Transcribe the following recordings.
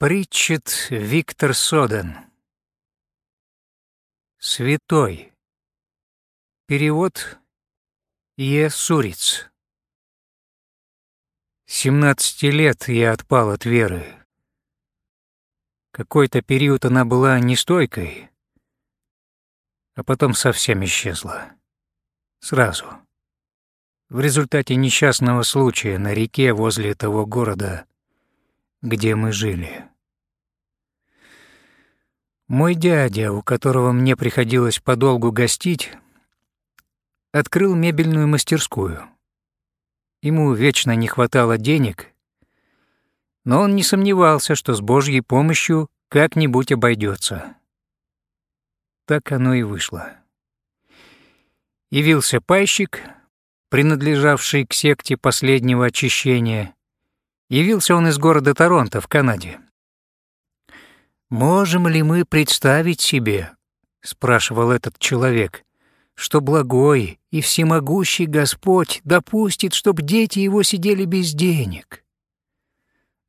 Притчет Виктор Соден. Святой. Перевод Е. Суриц. Семнадцати лет я отпал от веры. Какой-то период она была нестойкой, а потом совсем исчезла. Сразу. В результате несчастного случая на реке возле того города, где мы жили. Мой дядя, у которого мне приходилось подолгу гостить, открыл мебельную мастерскую. Ему вечно не хватало денег, но он не сомневался, что с Божьей помощью как-нибудь обойдется. Так оно и вышло. Явился пайщик, принадлежавший к секте последнего очищения. Явился он из города Торонто в Канаде. «Можем ли мы представить себе, — спрашивал этот человек, — что благой и всемогущий Господь допустит, чтобы дети его сидели без денег?»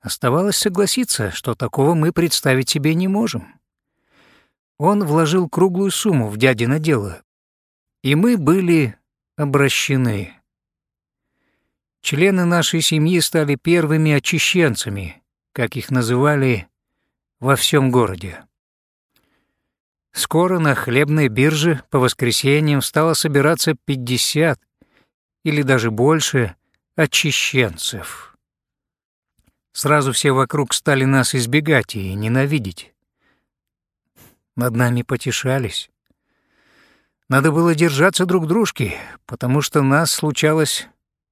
Оставалось согласиться, что такого мы представить себе не можем. Он вложил круглую сумму в дядино дело, и мы были обращены. Члены нашей семьи стали первыми очищенцами, как их называли во всем городе. Скоро на хлебной бирже по воскресеньям стало собираться 50 или даже больше очищенцев. Сразу все вокруг стали нас избегать и ненавидеть. Над нами потешались. Надо было держаться друг дружки, потому что нас, случалось,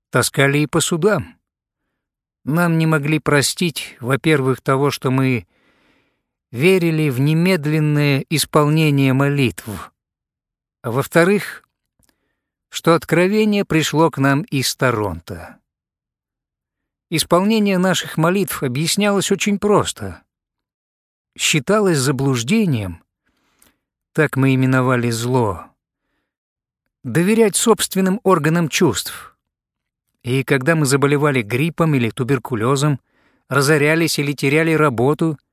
таскали и по судам. Нам не могли простить, во-первых, того, что мы верили в немедленное исполнение молитв, а во-вторых, что откровение пришло к нам из Торонто. Исполнение наших молитв объяснялось очень просто. Считалось заблуждением, так мы именовали зло, доверять собственным органам чувств. И когда мы заболевали гриппом или туберкулезом, разорялись или теряли работу —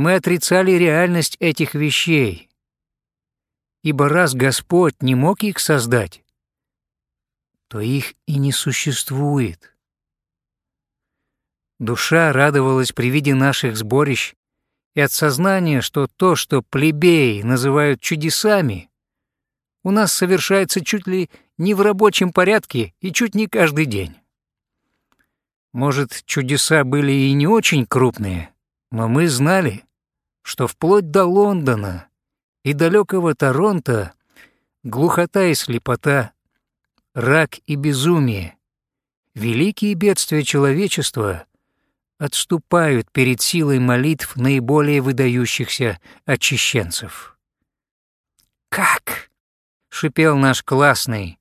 мы отрицали реальность этих вещей. Ибо раз Господь не мог их создать, то их и не существует. Душа радовалась при виде наших сборищ и от сознания, что то, что плебеи называют чудесами, у нас совершается чуть ли не в рабочем порядке и чуть не каждый день. Может, чудеса были и не очень крупные, но мы знали, что вплоть до Лондона и далекого Торонто глухота и слепота, рак и безумие, великие бедствия человечества отступают перед силой молитв наиболее выдающихся очищенцев. «Как?» — шипел наш классный,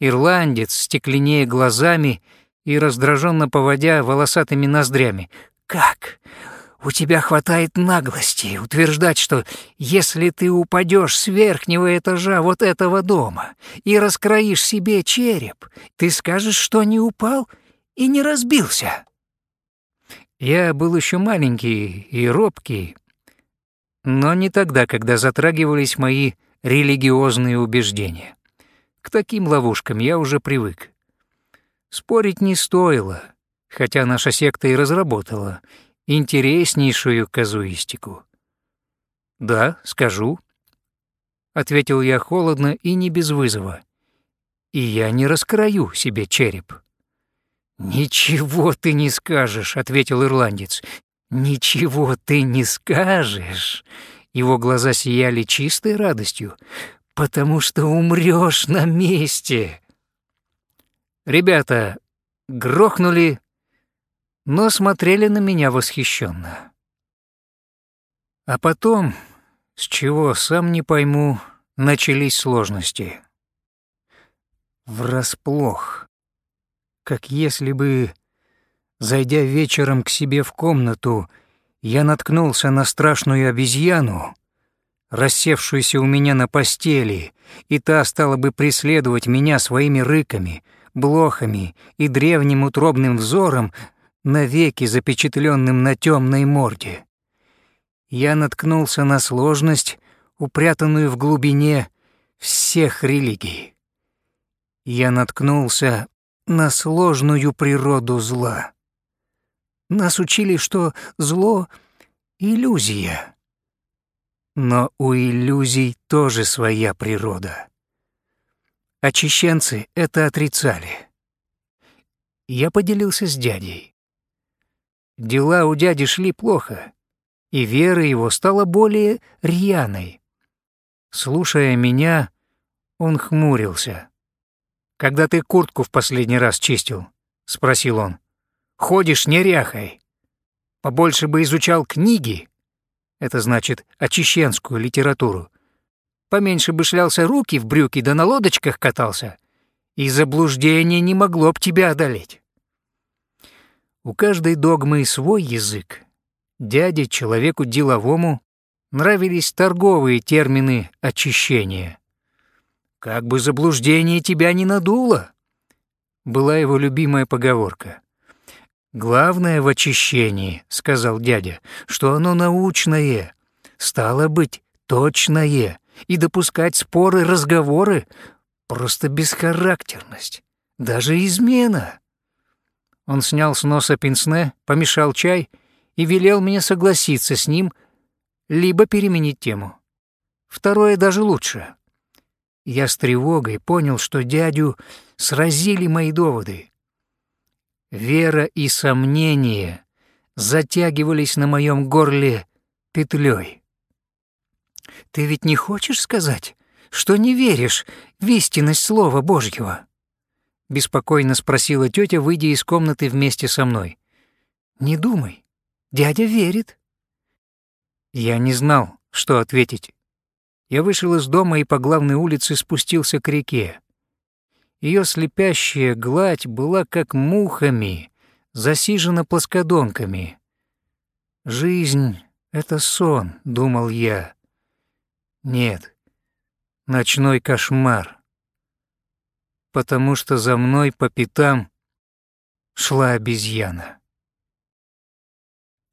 ирландец, стекленея глазами и раздраженно поводя волосатыми ноздрями. «Как? У тебя хватает наглости утверждать, что если ты упадешь с верхнего этажа вот этого дома и раскроишь себе череп, ты скажешь, что не упал и не разбился. Я был еще маленький и робкий, но не тогда, когда затрагивались мои религиозные убеждения. К таким ловушкам я уже привык. Спорить не стоило, хотя наша секта и разработала интереснейшую казуистику. «Да, скажу», — ответил я холодно и не без вызова. «И я не раскрою себе череп». «Ничего ты не скажешь», — ответил ирландец. «Ничего ты не скажешь». Его глаза сияли чистой радостью, потому что умрёшь на месте. Ребята грохнули но смотрели на меня восхищенно. А потом, с чего, сам не пойму, начались сложности. Врасплох, как если бы, зайдя вечером к себе в комнату, я наткнулся на страшную обезьяну, рассевшуюся у меня на постели, и та стала бы преследовать меня своими рыками, блохами и древним утробным взором, навеки запечатленным на темной морде. я наткнулся на сложность, упрятанную в глубине всех религий. Я наткнулся на сложную природу зла. Нас учили, что зло — иллюзия. Но у иллюзий тоже своя природа. Очищенцы это отрицали. Я поделился с дядей. Дела у дяди шли плохо, и вера его стала более рьяной. Слушая меня, он хмурился. «Когда ты куртку в последний раз чистил?» — спросил он. «Ходишь неряхой. Побольше бы изучал книги, это значит очищенскую литературу. Поменьше бы шлялся руки в брюки да на лодочках катался, и заблуждение не могло б тебя одолеть». У каждой догмы свой язык. Дяде, человеку деловому, нравились торговые термины очищения. «Как бы заблуждение тебя не надуло», была его любимая поговорка. «Главное в очищении», — сказал дядя, — «что оно научное, стало быть, точное, и допускать споры, разговоры — просто бесхарактерность, даже измена». Он снял с носа пенсне, помешал чай и велел мне согласиться с ним, либо переменить тему. Второе даже лучше. Я с тревогой понял, что дядю сразили мои доводы. Вера и сомнение затягивались на моем горле петлей. «Ты ведь не хочешь сказать, что не веришь в истинность Слова Божьего?» — беспокойно спросила тетя, выйдя из комнаты вместе со мной. «Не думай, дядя верит». Я не знал, что ответить. Я вышел из дома и по главной улице спустился к реке. Ее слепящая гладь была как мухами, засижена плоскодонками. «Жизнь — это сон», — думал я. «Нет, ночной кошмар» потому что за мной по пятам шла обезьяна.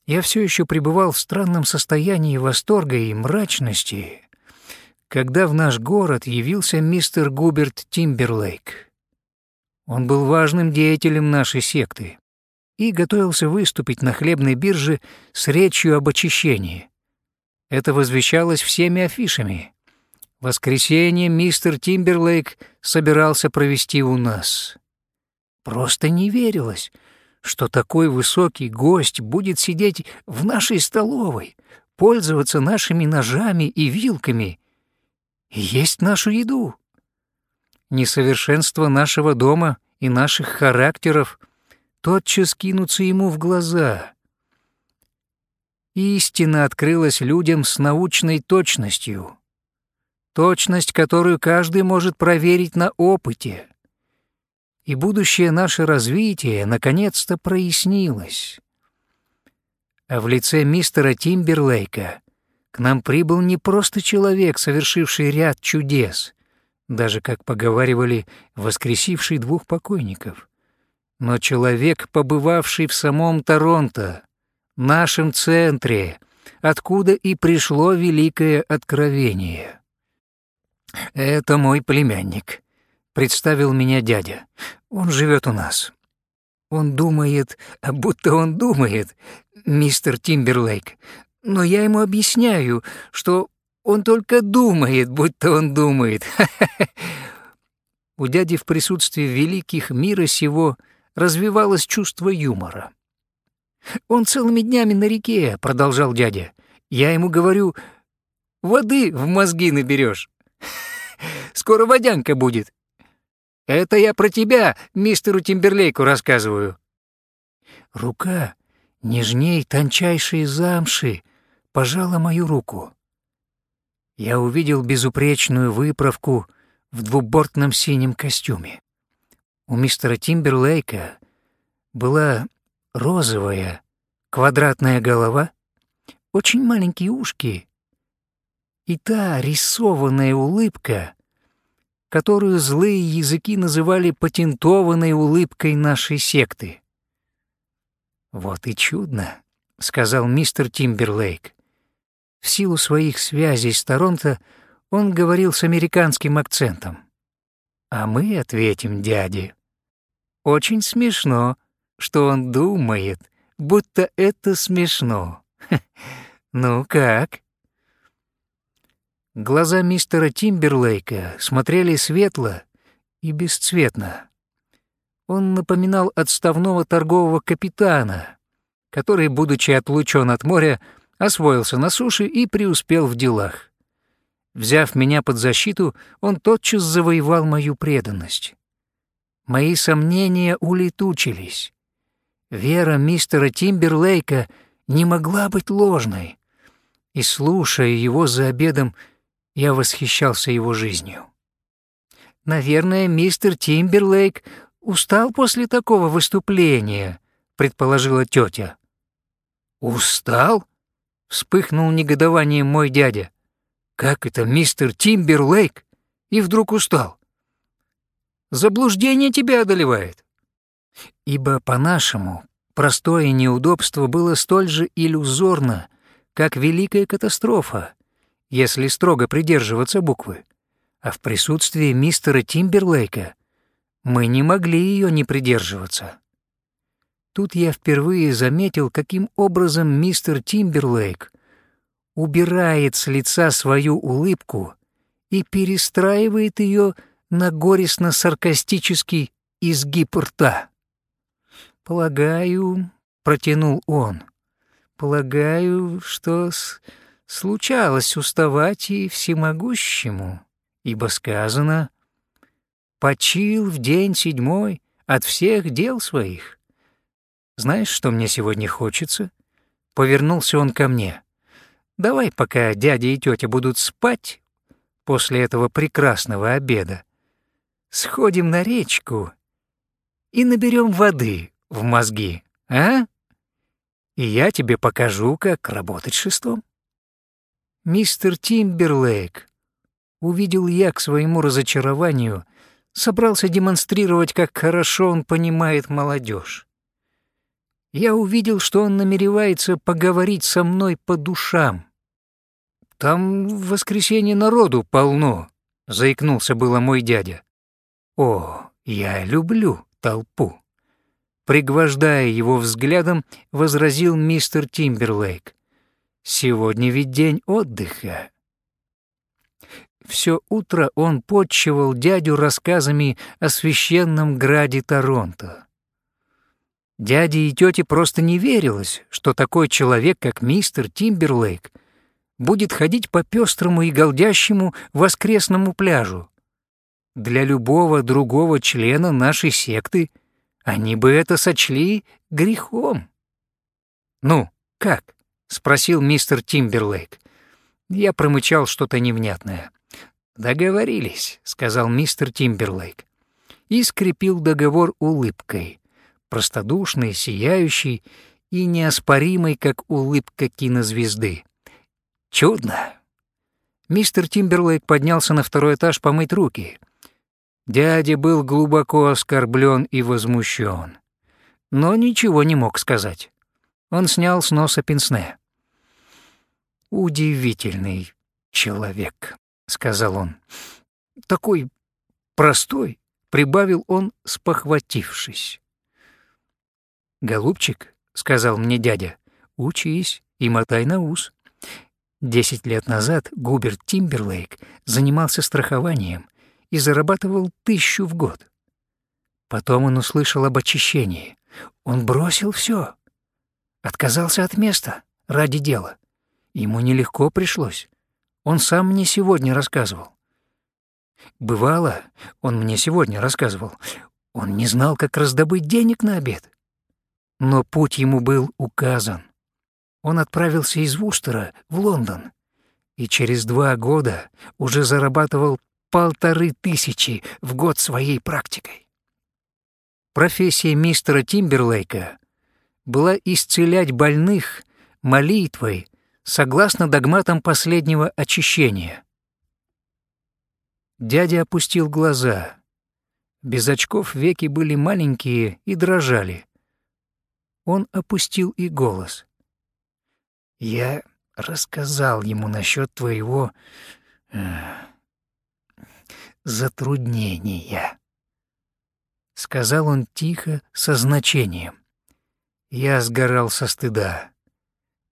Я все еще пребывал в странном состоянии восторга и мрачности, когда в наш город явился мистер Губерт Тимберлейк. Он был важным деятелем нашей секты и готовился выступить на хлебной бирже с речью об очищении. Это возвещалось всеми афишами. Воскресенье мистер Тимберлейк собирался провести у нас. Просто не верилось, что такой высокий гость будет сидеть в нашей столовой, пользоваться нашими ножами и вилками и есть нашу еду. Несовершенство нашего дома и наших характеров тотчас кинутся ему в глаза. Истина открылась людям с научной точностью, точность, которую каждый может проверить на опыте. И будущее наше развитие наконец-то прояснилось. А в лице мистера Тимберлейка к нам прибыл не просто человек, совершивший ряд чудес, даже, как поговаривали, воскресивший двух покойников, но человек, побывавший в самом Торонто, нашем центре, откуда и пришло великое откровение. «Это мой племянник», — представил меня дядя. «Он живет у нас». «Он думает, будто он думает, мистер Тимберлейк, но я ему объясняю, что он только думает, будто он думает. У дяди в присутствии великих мира сего развивалось чувство юмора. «Он целыми днями на реке», — продолжал дядя. «Я ему говорю, воды в мозги наберешь. Скоро водянка будет. Это я про тебя мистеру Тимберлейку рассказываю». Рука нежней тончайшей замши пожала мою руку. Я увидел безупречную выправку в двубортном синем костюме. У мистера Тимберлейка была розовая квадратная голова, очень маленькие ушки и та рисованная улыбка, которую злые языки называли патентованной улыбкой нашей секты. «Вот и чудно», — сказал мистер Тимберлейк. В силу своих связей с Торонто он говорил с американским акцентом. А мы ответим дяде. Очень смешно, что он думает, будто это смешно. Ну как? Глаза мистера Тимберлейка смотрели светло и бесцветно. Он напоминал отставного торгового капитана, который, будучи отлучен от моря, освоился на суше и преуспел в делах. Взяв меня под защиту, он тотчас завоевал мою преданность. Мои сомнения улетучились. Вера мистера Тимберлейка не могла быть ложной, и, слушая его за обедом, я восхищался его жизнью. «Наверное, мистер Тимберлейк устал после такого выступления», — предположила тетя. «Устал?» — вспыхнул негодованием мой дядя. «Как это мистер Тимберлейк и вдруг устал? Заблуждение тебя одолевает». Ибо, по-нашему, простое неудобство было столь же иллюзорно, как великая катастрофа, если строго придерживаться буквы. А в присутствии мистера Тимберлейка мы не могли ее не придерживаться. Тут я впервые заметил, каким образом мистер Тимберлейк убирает с лица свою улыбку и перестраивает ее на горестно-саркастический изгиб рта. «Полагаю», — протянул он, — «полагаю, что случалось уставать и всемогущему, ибо сказано — почил в день седьмой от всех дел своих. Знаешь, что мне сегодня хочется? Повернулся он ко мне. Давай, пока дядя и тетя будут спать после этого прекрасного обеда, сходим на речку и наберем воды в мозги, а? И я тебе покажу, как работать шестом. Мистер Тимберлейк, увидел я к своему разочарованию — собрался демонстрировать, как хорошо он понимает молодежь. Я увидел, что он намеревается поговорить со мной по душам. «Там в воскресенье народу полно», — заикнулся было мой дядя. «О, я люблю толпу», — пригвождая его взглядом, возразил мистер Тимберлейк. «Сегодня ведь день отдыха, все утро он подчивал дядю рассказами о священном граде Торонто. Дяде и тете просто не верилось, что такой человек, как мистер Тимберлейк, будет ходить по пестрому и голдящему воскресному пляжу. Для любого другого члена нашей секты они бы это сочли грехом. «Ну, как?» — спросил мистер Тимберлейк. Я промычал что-то невнятное. «Договорились», — сказал мистер Тимберлейк. И скрепил договор улыбкой, простодушной, сияющей и неоспоримой, как улыбка кинозвезды. «Чудно!» Мистер Тимберлейк поднялся на второй этаж помыть руки. Дядя был глубоко оскорблен и возмущен, но ничего не мог сказать. Он снял с носа пенсне. «Удивительный человек», сказал он. Такой простой, прибавил он, спохватившись. Голубчик, сказал мне дядя, учись и мотай на ус. Десять лет назад Губерт Тимберлейк занимался страхованием и зарабатывал тысячу в год. Потом он услышал об очищении. Он бросил все, отказался от места ради дела. Ему нелегко пришлось. Он сам мне сегодня рассказывал. Бывало, он мне сегодня рассказывал, он не знал, как раздобыть денег на обед. Но путь ему был указан. Он отправился из Вустера в Лондон и через два года уже зарабатывал полторы тысячи в год своей практикой. Профессия мистера Тимберлейка была исцелять больных молитвой согласно догматам последнего очищения. Дядя опустил глаза. Без очков веки были маленькие и дрожали. Он опустил и голос. «Я рассказал ему насчет твоего э, затруднения. Сказал он тихо, со значением. Я сгорал со стыда.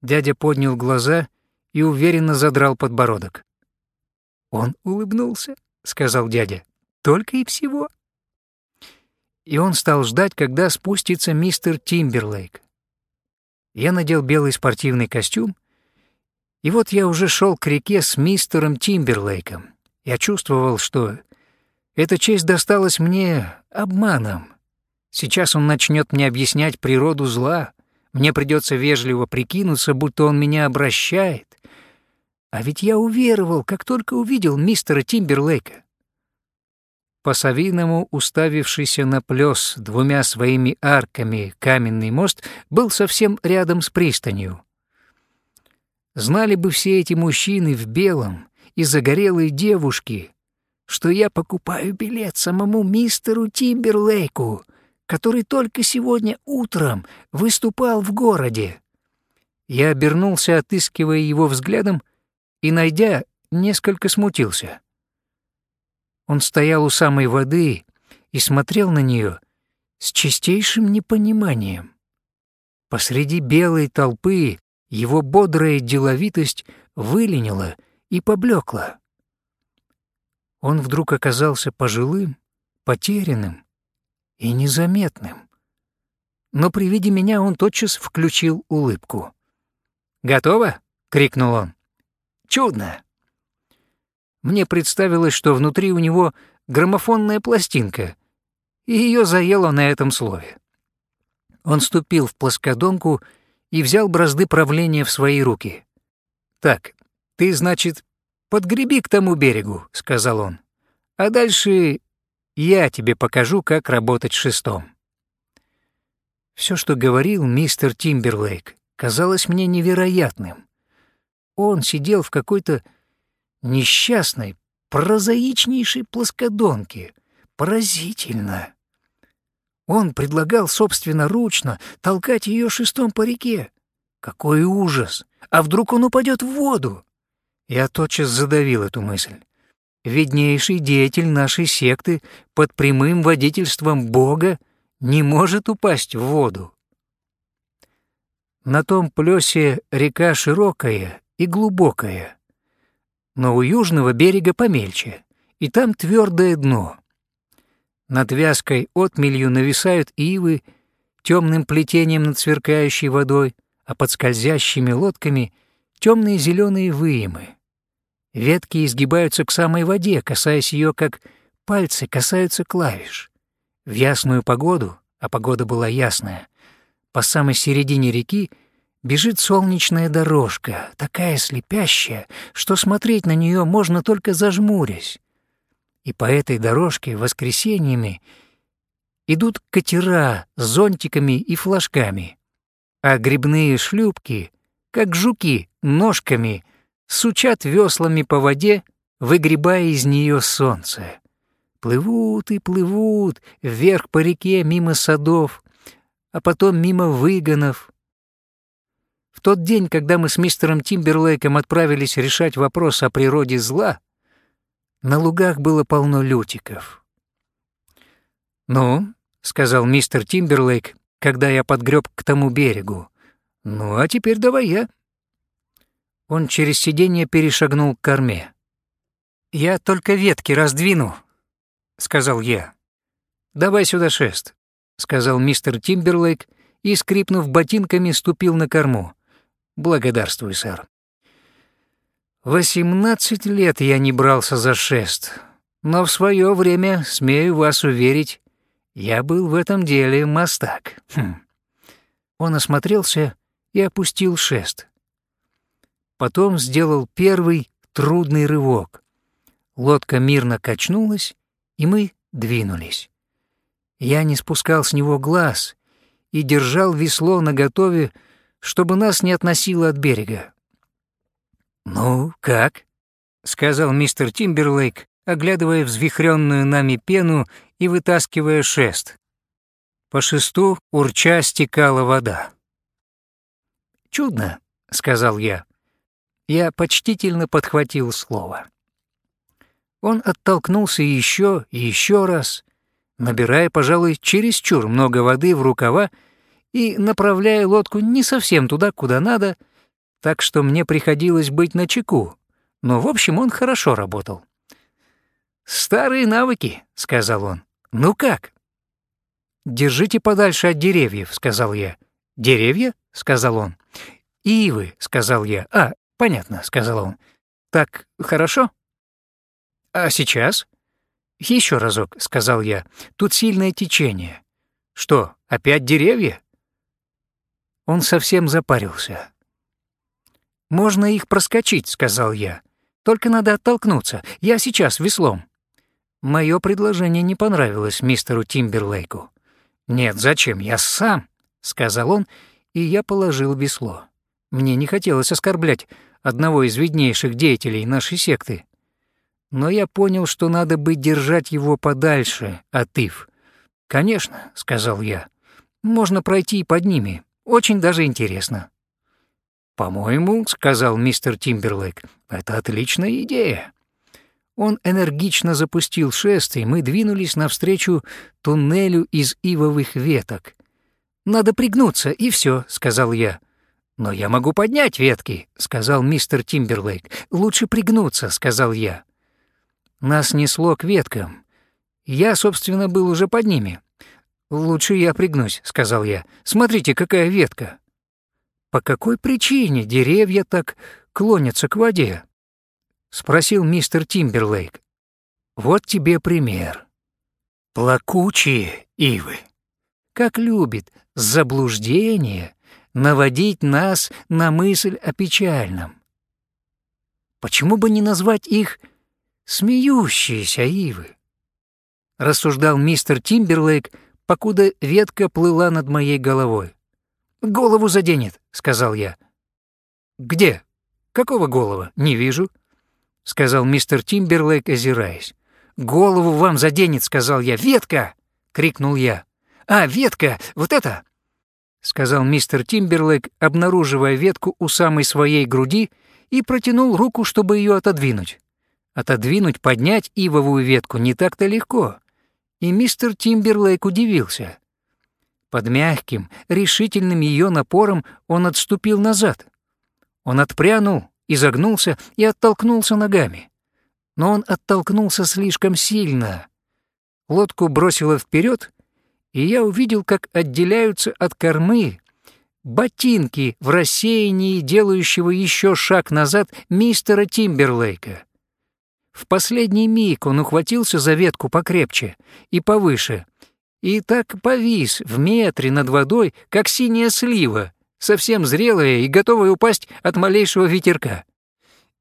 Дядя поднял глаза и уверенно задрал подбородок. «Он улыбнулся», — сказал дядя. «Только и всего». И он стал ждать, когда спустится мистер Тимберлейк. Я надел белый спортивный костюм, и вот я уже шел к реке с мистером Тимберлейком. Я чувствовал, что эта честь досталась мне обманом. Сейчас он начнет мне объяснять природу зла. Мне придется вежливо прикинуться, будто он меня обращает. А ведь я уверовал, как только увидел мистера Тимберлейка. По-совиному уставившийся на плес двумя своими арками каменный мост был совсем рядом с пристанью. Знали бы все эти мужчины в белом и загорелые девушки, что я покупаю билет самому мистеру Тимберлейку, который только сегодня утром выступал в городе. Я обернулся, отыскивая его взглядом, и, найдя, несколько смутился. Он стоял у самой воды и смотрел на нее с чистейшим непониманием. Посреди белой толпы его бодрая деловитость выленила и поблекла он вдруг оказался пожилым, потерянным и незаметным. Но при виде меня он тотчас включил улыбку. «Готово?» — крикнул он. «Чудно!» Мне представилось, что внутри у него граммофонная пластинка, и ее заело на этом слове. Он ступил в плоскодонку и взял бразды правления в свои руки. «Так, ты, значит, «Подгреби к тому берегу», — сказал он. «А дальше я тебе покажу, как работать шестом». Все, что говорил мистер Тимберлейк, казалось мне невероятным. Он сидел в какой-то несчастной, прозаичнейшей плоскодонке. Поразительно. Он предлагал собственноручно толкать ее шестом по реке. Какой ужас! А вдруг он упадет в воду? Я тотчас задавил эту мысль. Виднейший деятель нашей секты под прямым водительством Бога не может упасть в воду. На том плесе река широкая и глубокая, но у южного берега помельче, и там твердое дно. Над вязкой отмелью нависают ивы темным плетением над сверкающей водой, а под скользящими лодками темные зеленые выемы. Ветки изгибаются к самой воде, касаясь ее, как пальцы касаются клавиш. В ясную погоду, а погода была ясная, по самой середине реки бежит солнечная дорожка, такая слепящая, что смотреть на нее можно только зажмурясь. И по этой дорожке воскресеньями идут катера с зонтиками и флажками, а грибные шлюпки, как жуки, ножками сучат веслами по воде, выгребая из нее солнце. Плывут и плывут вверх по реке мимо садов, а потом мимо выгонов. Тот день, когда мы с мистером Тимберлейком отправились решать вопрос о природе зла, на лугах было полно лютиков. «Ну», — сказал мистер Тимберлейк, когда я подгреб к тому берегу, — «ну а теперь давай я». Он через сиденье перешагнул к корме. «Я только ветки раздвину», — сказал я. «Давай сюда шест», — сказал мистер Тимберлейк и, скрипнув ботинками, ступил на корму. «Благодарствуй, сэр». «Восемнадцать лет я не брался за шест, но в свое время, смею вас уверить, я был в этом деле мастак». Хм. Он осмотрелся и опустил шест. Потом сделал первый трудный рывок. Лодка мирно качнулась, и мы двинулись. Я не спускал с него глаз и держал весло наготове, чтобы нас не относило от берега. «Ну, как?» — сказал мистер Тимберлейк, оглядывая взвихренную нами пену и вытаскивая шест. По шесту урча стекала вода. «Чудно», — сказал я. Я почтительно подхватил слово. Он оттолкнулся еще и еще раз, набирая, пожалуй, чересчур много воды в рукава и направляя лодку не совсем туда, куда надо, так что мне приходилось быть начеку, но, в общем, он хорошо работал. «Старые навыки», — сказал он. «Ну как?» «Держите подальше от деревьев», — сказал я. «Деревья?» — сказал он. «Ивы», — сказал я. «А, понятно», — сказал он. «Так хорошо?» «А сейчас?» Еще разок», — сказал я. «Тут сильное течение». «Что, опять деревья?» Он совсем запарился. «Можно их проскочить», — сказал я. «Только надо оттолкнуться. Я сейчас веслом». Мое предложение не понравилось мистеру Тимберлейку. «Нет, зачем? Я сам», — сказал он, и я положил весло. Мне не хотелось оскорблять одного из виднейших деятелей нашей секты. Но я понял, что надо бы держать его подальше от Ив. «Конечно», — сказал я, — «можно пройти под ними. Очень даже интересно». «По-моему», — сказал мистер Тимберлейк, — «это отличная идея». Он энергично запустил шест, и мы двинулись навстречу туннелю из ивовых веток. «Надо пригнуться, и все, сказал я. «Но я могу поднять ветки», — сказал мистер Тимберлейк. «Лучше пригнуться», — сказал я. Нас несло к веткам. Я, собственно, был уже под ними. «Лучше я пригнусь», — сказал я. «Смотрите, какая ветка». «По какой причине деревья так клонятся к воде?» — спросил мистер Тимберлейк. «Вот тебе пример. Плакучие ивы. Как любит заблуждение наводить нас на мысль о печальном. Почему бы не назвать их смеющиеся ивы?» Рассуждал мистер Тимберлейк, покуда ветка плыла над моей головой. «Голову заденет», — сказал я. «Где? Какого голова? Не вижу» сказал мистер Тимберлейк, озираясь. «Голову вам заденет», — сказал я. «Ветка!» — крикнул я. «А, ветка! Вот это!» — сказал мистер Тимберлейк, обнаруживая ветку у самой своей груди и протянул руку, чтобы ее отодвинуть. Отодвинуть, поднять ивовую ветку не так-то легко. И мистер Тимберлейк удивился. Под мягким, решительным ее напором он отступил назад. Он отпрянул, изогнулся и оттолкнулся ногами. Но он оттолкнулся слишком сильно. Лодку бросило вперед, и я увидел, как отделяются от кормы ботинки в рассеянии делающего еще шаг назад мистера Тимберлейка. В последний миг он ухватился за ветку покрепче и повыше, и так повис в метре над водой, как синяя слива, совсем зрелая и готовая упасть от малейшего ветерка.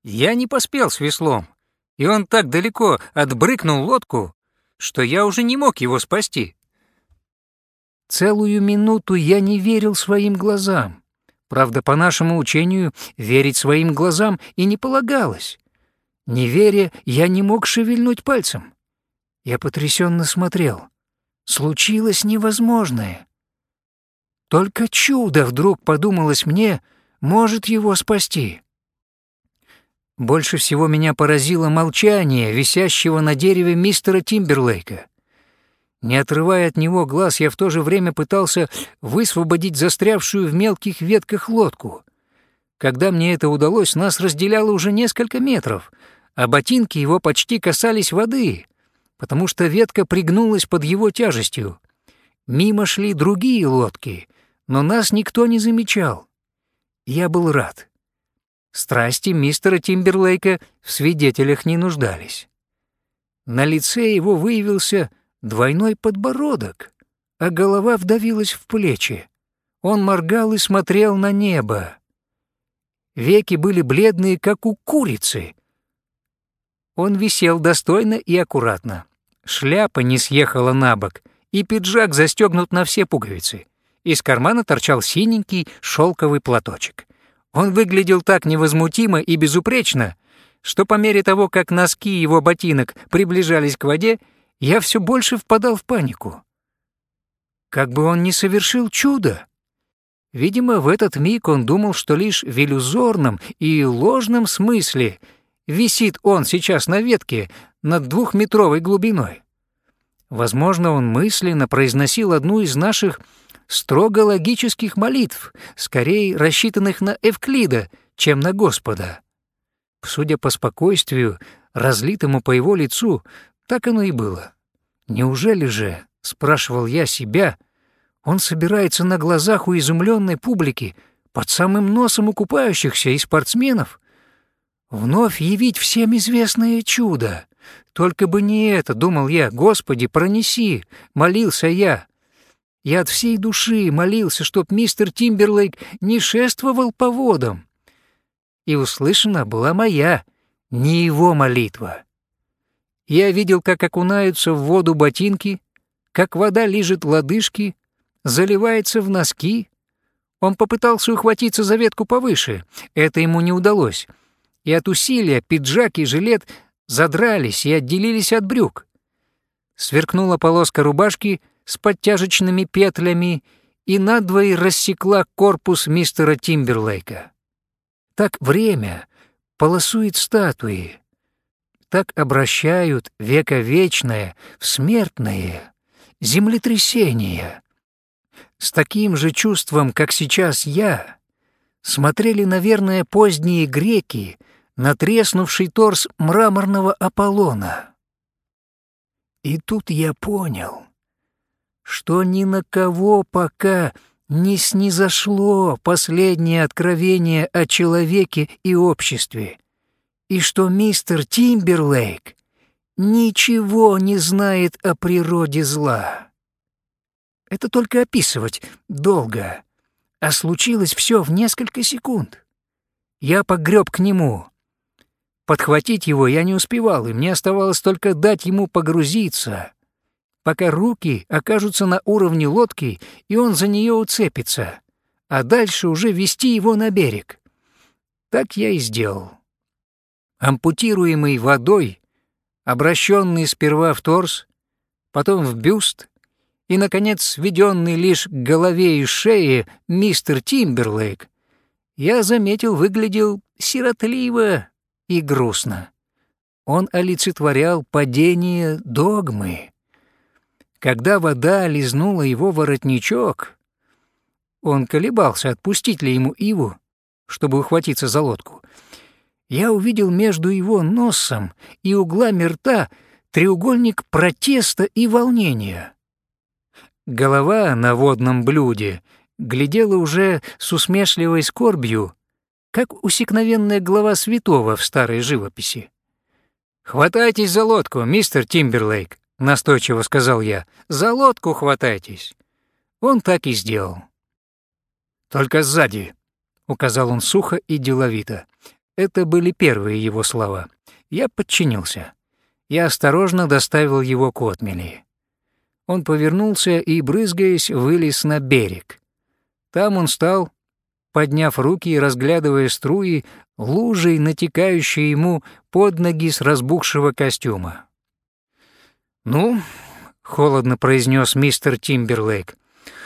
Я не поспел с веслом, и он так далеко отбрыкнул лодку, что я уже не мог его спасти. Целую минуту я не верил своим глазам. Правда, по нашему учению, верить своим глазам и не полагалось. Не веря, я не мог шевельнуть пальцем. Я потрясенно смотрел. Случилось невозможное. Только чудо вдруг подумалось мне, может его спасти. Больше всего меня поразило молчание висящего на дереве мистера Тимберлейка. Не отрывая от него глаз, я в то же время пытался высвободить застрявшую в мелких ветках лодку. Когда мне это удалось, нас разделяло уже несколько метров, а ботинки его почти касались воды, потому что ветка пригнулась под его тяжестью. Мимо шли другие лодки — но нас никто не замечал. Я был рад. Страсти мистера Тимберлейка в свидетелях не нуждались. На лице его выявился двойной подбородок, а голова вдавилась в плечи. Он моргал и смотрел на небо. Веки были бледные, как у курицы. Он висел достойно и аккуратно. Шляпа не съехала на бок, и пиджак застегнут на все пуговицы. Из кармана торчал синенький шелковый платочек. Он выглядел так невозмутимо и безупречно, что по мере того, как носки его ботинок приближались к воде, я все больше впадал в панику. Как бы он ни совершил чудо. Видимо, в этот миг он думал, что лишь в иллюзорном и ложном смысле висит он сейчас на ветке над двухметровой глубиной. Возможно, он мысленно произносил одну из наших строго логических молитв, скорее рассчитанных на Эвклида, чем на Господа. Судя по спокойствию, разлитому по его лицу, так оно и было. Неужели же, спрашивал я себя, он собирается на глазах у изумленной публики, под самым носом у купающихся и спортсменов, вновь явить всем известное чудо. Только бы не это, думал я, Господи, пронеси, молился я. Я от всей души молился, чтоб мистер Тимберлейк не шествовал по водам. И услышана была моя, не его молитва. Я видел, как окунаются в воду ботинки, как вода лижет лодыжки, заливается в носки. Он попытался ухватиться за ветку повыше, это ему не удалось, и от усилия пиджак и жилет задрались и отделились от брюк. Сверкнула полоска рубашки с подтяжечными петлями и надвое рассекла корпус мистера Тимберлейка. Так время полосует статуи, так обращают вековечное в смертное землетрясение. С таким же чувством, как сейчас я, смотрели, наверное, поздние греки на треснувший торс мраморного Аполлона. И тут я понял, что ни на кого пока не снизошло последнее откровение о человеке и обществе, и что мистер Тимберлейк ничего не знает о природе зла. Это только описывать долго, а случилось все в несколько секунд. Я погреб к нему. Подхватить его я не успевал, и мне оставалось только дать ему погрузиться, пока руки окажутся на уровне лодки, и он за нее уцепится, а дальше уже вести его на берег. Так я и сделал. Ампутируемый водой, обращенный сперва в торс, потом в бюст и, наконец, сведенный лишь к голове и шее мистер Тимберлейк, я заметил, выглядел сиротливо и грустно. Он олицетворял падение догмы. Когда вода лизнула его воротничок, он колебался, отпустить ли ему Иву, чтобы ухватиться за лодку. Я увидел между его носом и углами рта треугольник протеста и волнения. Голова на водном блюде глядела уже с усмешливой скорбью, как усекновенная глава святого в старой живописи. «Хватайтесь за лодку, мистер Тимберлейк», — настойчиво сказал я. «За лодку хватайтесь». Он так и сделал. «Только сзади», — указал он сухо и деловито. Это были первые его слова. Я подчинился. Я осторожно доставил его к отмели. Он повернулся и, брызгаясь, вылез на берег. Там он стал, подняв руки и разглядывая струи, лужей, натекающие ему под ноги с разбухшего костюма. «Ну», — холодно произнес мистер Тимберлейк,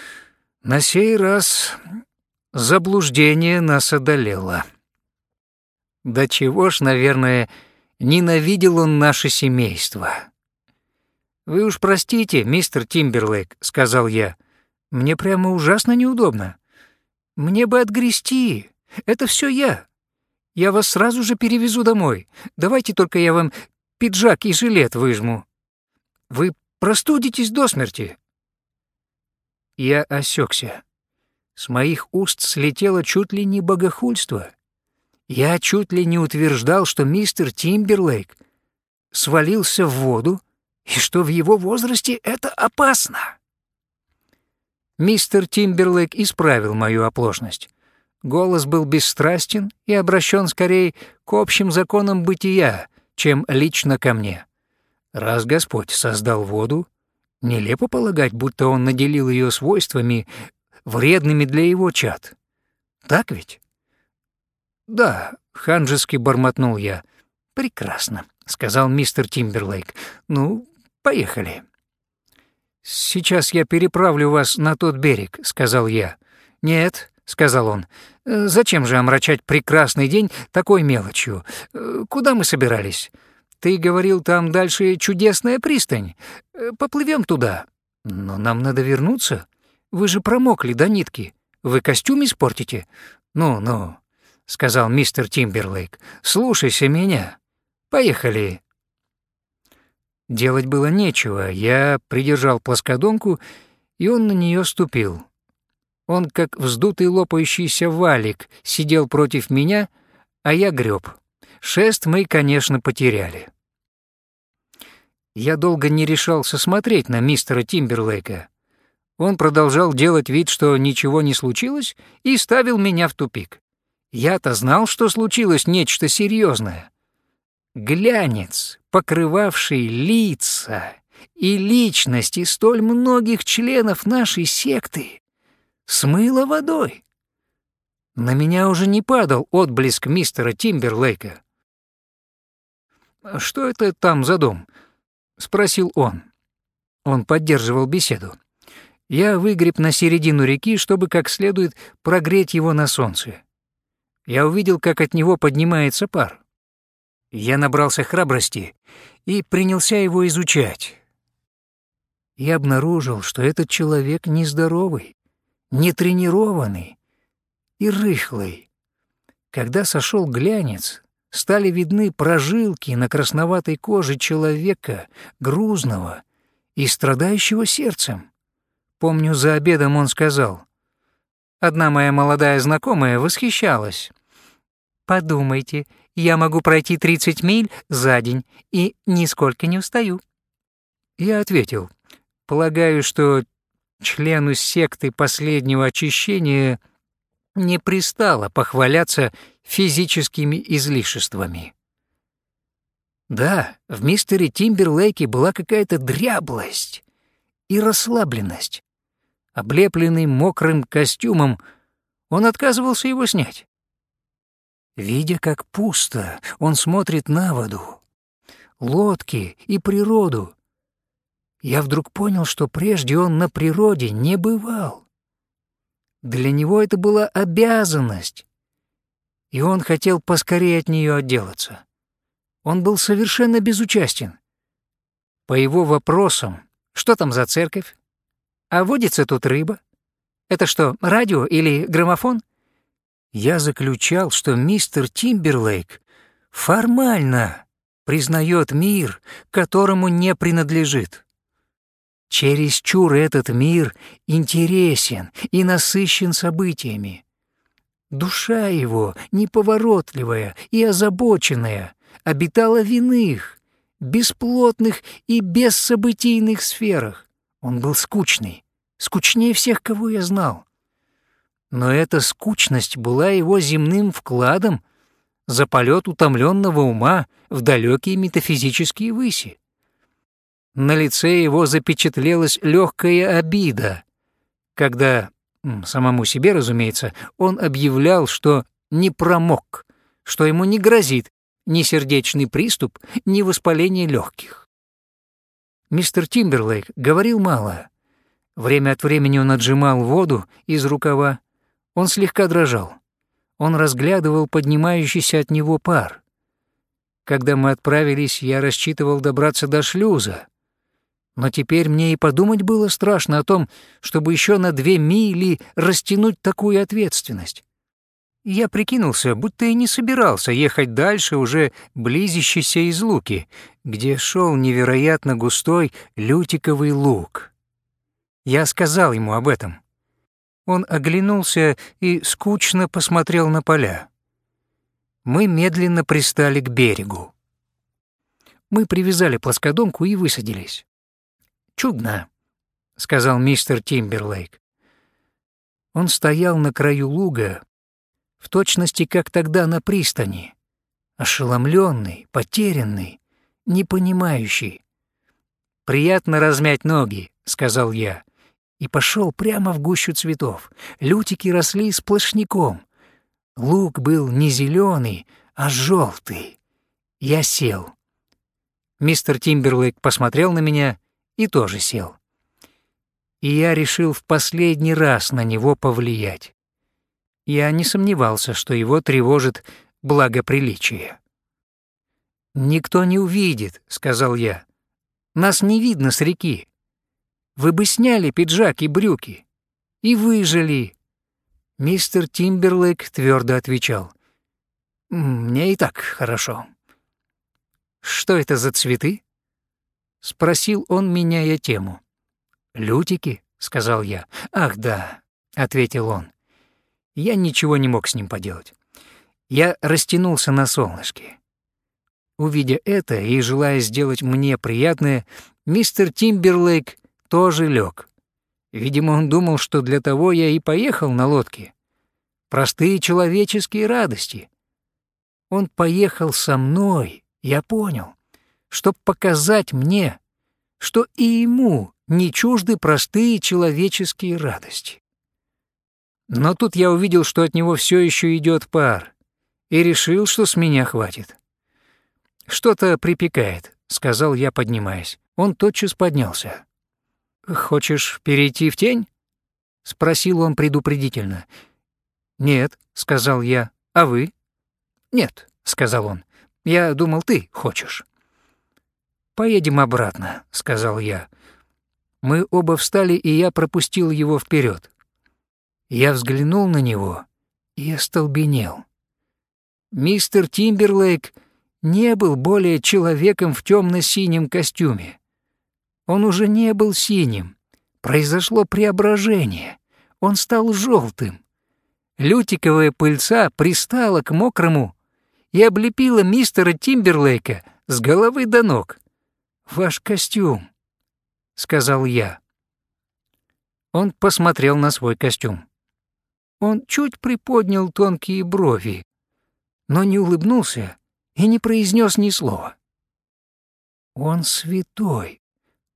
— «на сей раз заблуждение нас одолело». Да чего ж, наверное, ненавидел он наше семейство. «Вы уж простите, мистер Тимберлейк», — сказал я. «Мне прямо ужасно неудобно. Мне бы отгрести. Это все я. Я вас сразу же перевезу домой. Давайте только я вам пиджак и жилет выжму. Вы простудитесь до смерти». Я осекся. С моих уст слетело чуть ли не богохульство. Я чуть ли не утверждал, что мистер Тимберлейк свалился в воду и что в его возрасте это опасно. Мистер Тимберлейк исправил мою оплошность. Голос был бесстрастен и обращен скорее к общим законам бытия, чем лично ко мне. Раз Господь создал воду, нелепо полагать, будто Он наделил ее свойствами, вредными для его чад. Так ведь? «Да», — ханжески бормотнул я. «Прекрасно», — сказал мистер Тимберлейк. «Ну, поехали». «Сейчас я переправлю вас на тот берег», — сказал я. «Нет», — сказал он. «Э, «Зачем же омрачать прекрасный день такой мелочью? Э, куда мы собирались? Ты говорил, там дальше чудесная пристань. Э, поплывем туда. Но нам надо вернуться. Вы же промокли до нитки. Вы костюм испортите? Ну-ну», — сказал мистер Тимберлейк. «Слушайся меня. Поехали». Делать было нечего. Я придержал плоскодонку, и он на нее ступил. Он, как вздутый лопающийся валик, сидел против меня, а я греб. Шест мы, конечно, потеряли. Я долго не решался смотреть на мистера Тимберлейка. Он продолжал делать вид, что ничего не случилось, и ставил меня в тупик. Я-то знал, что случилось нечто серьезное. Глянец, покрывавший лица и личности столь многих членов нашей секты, смыло водой. На меня уже не падал отблеск мистера Тимберлейка. «Что это там за дом?» — спросил он. Он поддерживал беседу. Я выгреб на середину реки, чтобы как следует прогреть его на солнце. Я увидел, как от него поднимается пар. Я набрался храбрости и принялся его изучать. Я обнаружил, что этот человек нездоровый нетренированный и рыхлый. Когда сошел глянец, стали видны прожилки на красноватой коже человека, грузного и страдающего сердцем. Помню, за обедом он сказал. Одна моя молодая знакомая восхищалась. «Подумайте, я могу пройти 30 миль за день и нисколько не устаю». Я ответил, полагаю, что члену секты последнего очищения не пристало похваляться физическими излишествами. Да, в мистере Тимберлейке была какая-то дряблость и расслабленность. Облепленный мокрым костюмом, он отказывался его снять. Видя, как пусто, он смотрит на воду, лодки и природу, я вдруг понял, что прежде он на природе не бывал. Для него это была обязанность, и он хотел поскорее от нее отделаться. Он был совершенно безучастен. По его вопросам, что там за церковь? А водится тут рыба? Это что, радио или граммофон? Я заключал, что мистер Тимберлейк формально признает мир, которому не принадлежит. Чересчур этот мир интересен и насыщен событиями. Душа его, неповоротливая и озабоченная, обитала в иных, бесплотных и бессобытийных сферах. Он был скучный, скучнее всех, кого я знал. Но эта скучность была его земным вкладом за полет утомленного ума в далекие метафизические выси. На лице его запечатлелась легкая обида, когда, самому себе, разумеется, он объявлял, что не промок, что ему не грозит ни сердечный приступ, ни воспаление легких. Мистер Тимберлейк говорил мало. Время от времени он отжимал воду из рукава, он слегка дрожал. Он разглядывал поднимающийся от него пар. Когда мы отправились, я рассчитывал добраться до шлюза, но теперь мне и подумать было страшно о том, чтобы еще на две мили растянуть такую ответственность. Я прикинулся, будто и не собирался ехать дальше уже близящейся из луки, где шел невероятно густой лютиковый лук. Я сказал ему об этом. Он оглянулся и скучно посмотрел на поля. Мы медленно пристали к берегу. Мы привязали плоскодонку и высадились. «Чудно», — сказал мистер Тимберлейк. Он стоял на краю луга, в точности, как тогда на пристани, ошеломленный, потерянный, непонимающий. «Приятно размять ноги», — сказал я, и пошел прямо в гущу цветов. Лютики росли сплошняком. Лук был не зеленый, а желтый. Я сел. Мистер Тимберлейк посмотрел на меня и тоже сел. И я решил в последний раз на него повлиять. Я не сомневался, что его тревожит благоприличие. «Никто не увидит», — сказал я. «Нас не видно с реки. Вы бы сняли пиджак и брюки. И выжили». Мистер Тимберлейк твердо отвечал. «Мне и так хорошо». «Что это за цветы?» — спросил он, меняя тему. «Лютики», — сказал я. «Ах, да», — ответил он. Я ничего не мог с ним поделать. Я растянулся на солнышке. Увидя это и желая сделать мне приятное, мистер Тимберлейк тоже лег. Видимо, он думал, что для того я и поехал на лодке. Простые человеческие радости. Он поехал со мной, я понял, чтобы показать мне, что и ему не чужды простые человеческие радости. Но тут я увидел, что от него все еще идет пар, и решил, что с меня хватит. «Что-то припекает», — сказал я, поднимаясь. Он тотчас поднялся. «Хочешь перейти в тень?» — спросил он предупредительно. «Нет», — сказал я. «А вы?» «Нет», — сказал он. «Я думал, ты хочешь». «Поедем обратно», — сказал я. Мы оба встали, и я пропустил его вперед. Я взглянул на него и остолбенел. Мистер Тимберлейк не был более человеком в темно-синем костюме. Он уже не был синим. Произошло преображение. Он стал желтым. Лютиковая пыльца пристала к мокрому и облепила мистера Тимберлейка с головы до ног. «Ваш костюм», — сказал я. Он посмотрел на свой костюм. Он чуть приподнял тонкие брови, но не улыбнулся и не произнес ни слова. «Он святой», —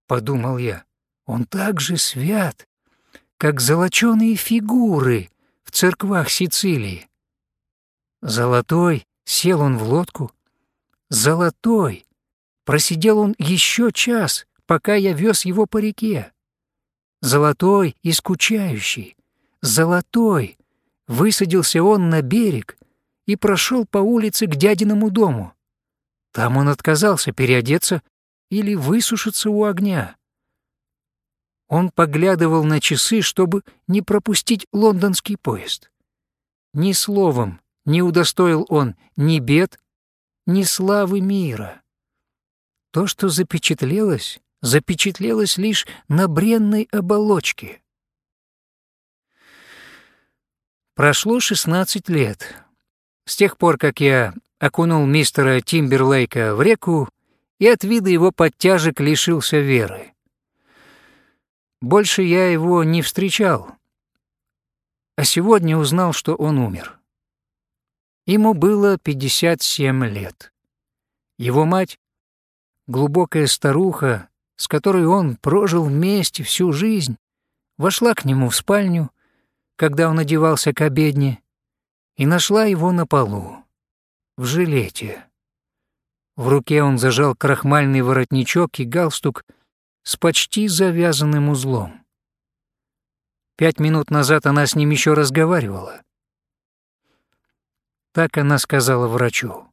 подумал я. «Он так же свят, как золоченые фигуры в церквах Сицилии. Золотой сел он в лодку. Золотой просидел он еще час, пока я вез его по реке. Золотой и скучающий, Золотой! Высадился он на берег и прошел по улице к дядиному дому. Там он отказался переодеться или высушиться у огня. Он поглядывал на часы, чтобы не пропустить лондонский поезд. Ни словом не удостоил он ни бед, ни славы мира. То, что запечатлелось, запечатлелось лишь на бренной оболочке. Прошло 16 лет. С тех пор, как я окунул мистера Тимберлейка в реку и от вида его подтяжек лишился веры. Больше я его не встречал, а сегодня узнал, что он умер. Ему было 57 лет. Его мать, глубокая старуха, с которой он прожил вместе всю жизнь, вошла к нему в спальню когда он одевался к обедне, и нашла его на полу, в жилете. В руке он зажал крахмальный воротничок и галстук с почти завязанным узлом. Пять минут назад она с ним еще разговаривала. Так она сказала врачу.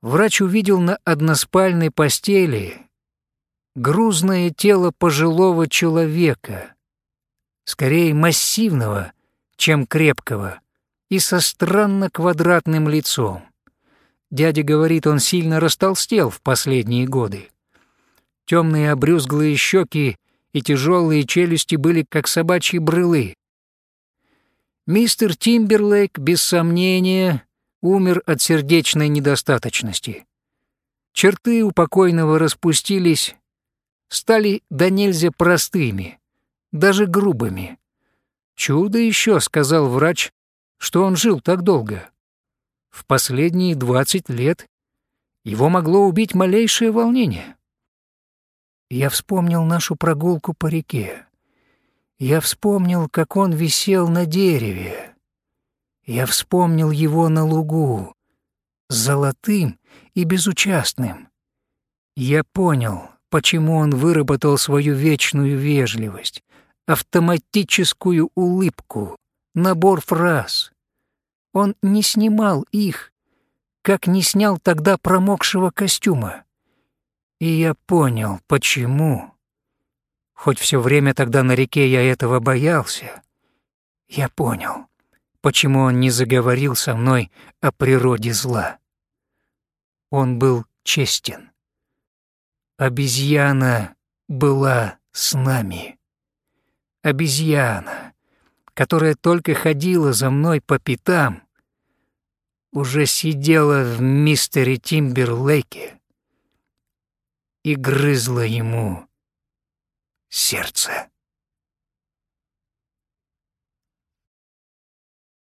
Врач увидел на односпальной постели грузное тело пожилого человека — скорее массивного, чем крепкого, и со странно квадратным лицом. Дядя говорит, он сильно растолстел в последние годы. Темные обрюзглые щеки и тяжелые челюсти были как собачьи брылы. Мистер Тимберлейк, без сомнения, умер от сердечной недостаточности. Черты у покойного распустились, стали до нельзя простыми — даже грубыми. Чудо еще, сказал врач, что он жил так долго. В последние двадцать лет его могло убить малейшее волнение. Я вспомнил нашу прогулку по реке. Я вспомнил, как он висел на дереве. Я вспомнил его на лугу, золотым и безучастным. Я понял, почему он выработал свою вечную вежливость, автоматическую улыбку, набор фраз. Он не снимал их, как не снял тогда промокшего костюма. И я понял, почему. Хоть все время тогда на реке я этого боялся, я понял, почему он не заговорил со мной о природе зла. Он был честен. Обезьяна была с нами. Обезьяна, которая только ходила за мной по пятам, уже сидела в мистере Тимберлейке и грызла ему сердце.